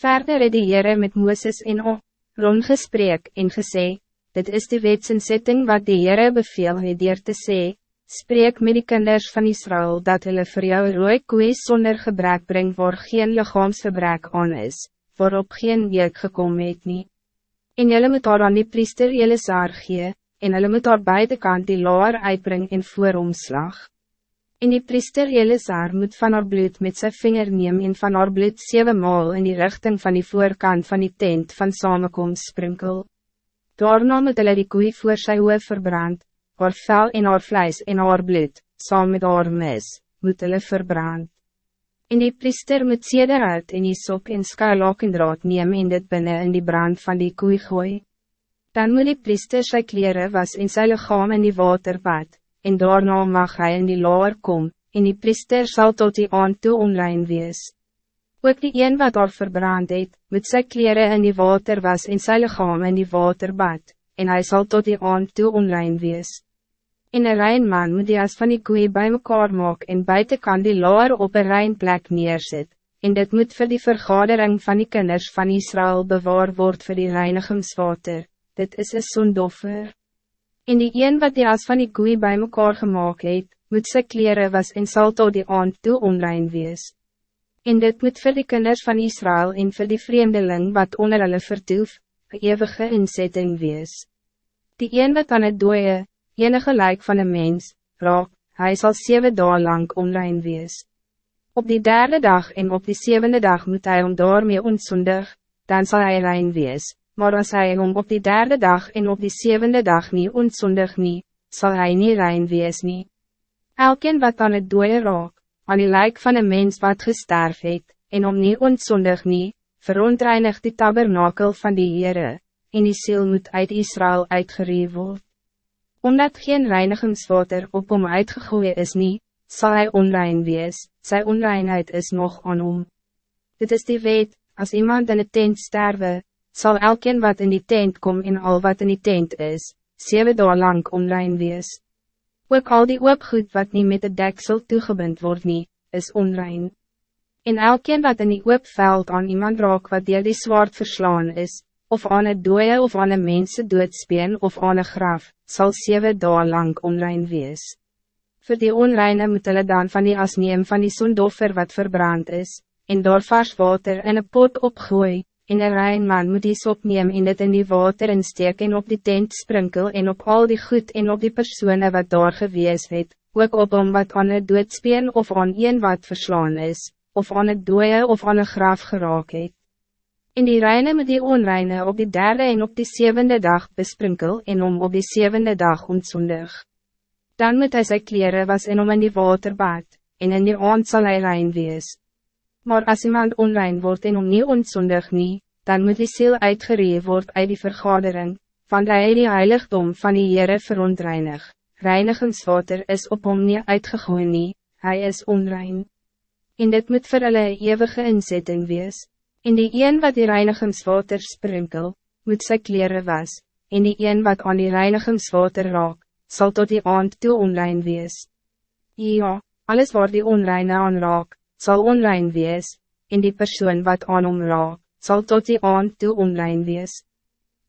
Verder het die Heere met Mooses en O, Ron gesprek en gesê, dit is die wetsensetting wat die Heere beveel het dier te sê, spreek met die kinders van Israël dat hulle vir jou rooi koe sonder gebrek bring waar geen lichaamsgebrek aan is, waarop geen week gekom het nie. En julle moet daar aan die priester julle saar gee, en hulle moet daar buitenkant die laar uitbring en vooromslag. En die priester Elisar moet van haar bloed met zijn vinger neem en van haar bloed zeven maal in die richting van die voorkant van die tent van samenkomst sprinkel. Daarna moet hulle die koei voor sy hoof verbrand, haar vel en haar vlijs en haar bloed, saam met haar mis, moet hulle verbrand. En die priester moet seder uit en die sop en skuilak en draad neem en dit binnen in die brand van die koei gooi. Dan moet die priester sy kleren was in sy lichaam in die water bad, en daarna mag hij in die laar kom, en die priester zal tot die aand toe onrein wees. Ook die een wat al verbrand het, moet sy kleren in die water was in sy lichaam in die water bad, en hij zal tot die aand toe onrein wees. En een rein man moet die as van die koeie bij mekaar maak en buiten kan die laar op een rein plek neerzet, en dit moet voor die vergadering van die kinders van Israël bewaar word voor die reinigingswater dit is een zondoffer. En die een wat die as van die koei bij mekaar gemaakt het, moet sy kleren was en sal tot die aand toe onrein wees. En dit moet voor die kinders van Israël en voor die vreemdeling wat onder hulle vertoef, een eeuwige inzetting wees. Die een wat aan het dooie, enige lijk van een mens, raak, hij zal zeven dagen lang onrein wees. Op die derde dag en op die zevende dag moet hij om daarmee onzondig, dan zal hij rein wees, maar als hij om op die derde dag en op die zevende dag niet onzondig niet, zal hij niet rein wees nie. Elkeen wat aan het dooie raak, aan die lijk van een mens wat gesterf het, en om niet onzondig niet, verontreinigt die tabernakel van die Heere, en die ziel moet uit Israël uitgereed word. Omdat geen reinigingswater op hom uitgegooid is niet, zal hij onrein wees, sy onreinheid is nog aan hom. Dit is die wet, als iemand in het tent sterwe, zal elkeen wat in die tent kom en al wat in die tent is, zeven dagen lang onrein wees. Ook al die oopgoed wat niet met de deksel toegebind wordt nie, is onrein. En elkeen wat in die oopveld aan iemand raak wat deel die zwaard verslaan is, of aan het dooie of aan een mense doodspeen of aan een graf, zal zeven dagen lang onrein wees. Voor die onreine moet hulle dan van die as neem van die zondoffer wat verbrand is, en door vars water in een pot opgooien en een rein man moet die sop neem en dit in die water insteek en op die tent sprinkel en op al die goed en op die personen wat daar gewees het, ook op om wat aan het doodspeen of aan een wat verslaan is, of aan het dooie of aan een graaf geraak het. En die reine moet die onreine op die derde en op die zevende dag besprinkel en om op die zevende dag ontzondig. Dan moet hij zijn kleren was en om in die water bad, en in die aand zal hij rein wees. Maar als iemand onrein wordt en om niet ontzondig niet, dan moet die ziel uitgereed worden uit die vergadering, van die die heiligdom van die Heere verontreinig. Reinigingswater is op hom niet uitgegooid nie, hy is onrein. En dit moet vir hulle eeuwige inzetting wees, en die een wat die reinigingswater sprinkel, moet sy kleren was, en die een wat aan die reinigingswater raak, zal tot die aand toe onrein wees. Ja, alles waar die onreine aan raak, zal onrein wees, en die persoon wat aan hom raak, zal tot die aand toe onrein wees.